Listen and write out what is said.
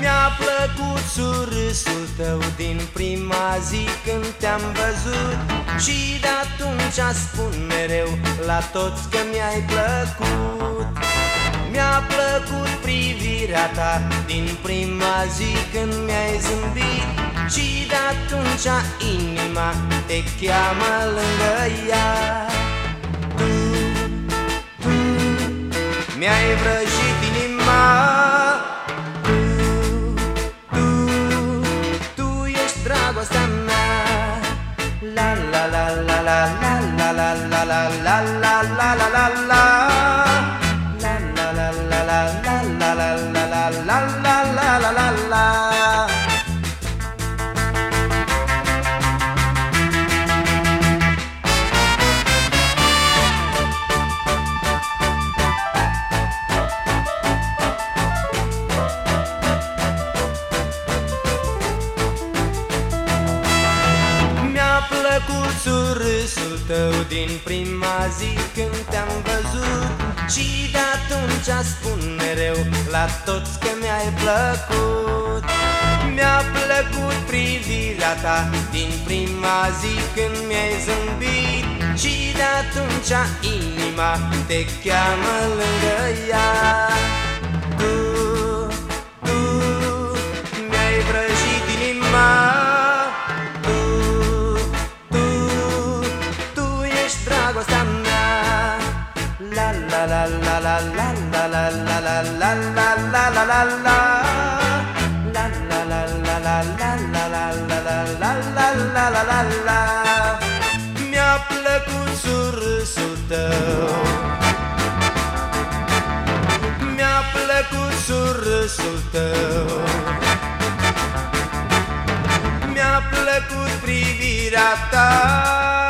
Mi-a plăcut surâsul tău din prima zi când te-am văzut. Și de atunci spun mereu la toți că mi-ai plăcut. Mi-a plăcut privirea ta din prima zi când mi-ai zâmbit Și de atunci inima te cheamă lângă ea Tu, tu, mi-ai vrăjit inima tu, tu ești dragostea mea La la la la la la la la la la la la la la la la La la la la la la la la la la la la la la la Mi-a plăcut surâsul tău din prima zi când te-am văzut. Și de atunci spun mereu la toți că mi-ai plăcut. Mi-a plăcut privirea ta din prima zi când mi-ai zâmbit. Și de atunci inima te cheamă lângă ea La la la la la la la la la la la la la la la la La la la la la la la la la la la la la la la la Mi-a plăcut surâsul tău Mi-a plăcut surâsul tău Mi-a plăcut privirea ta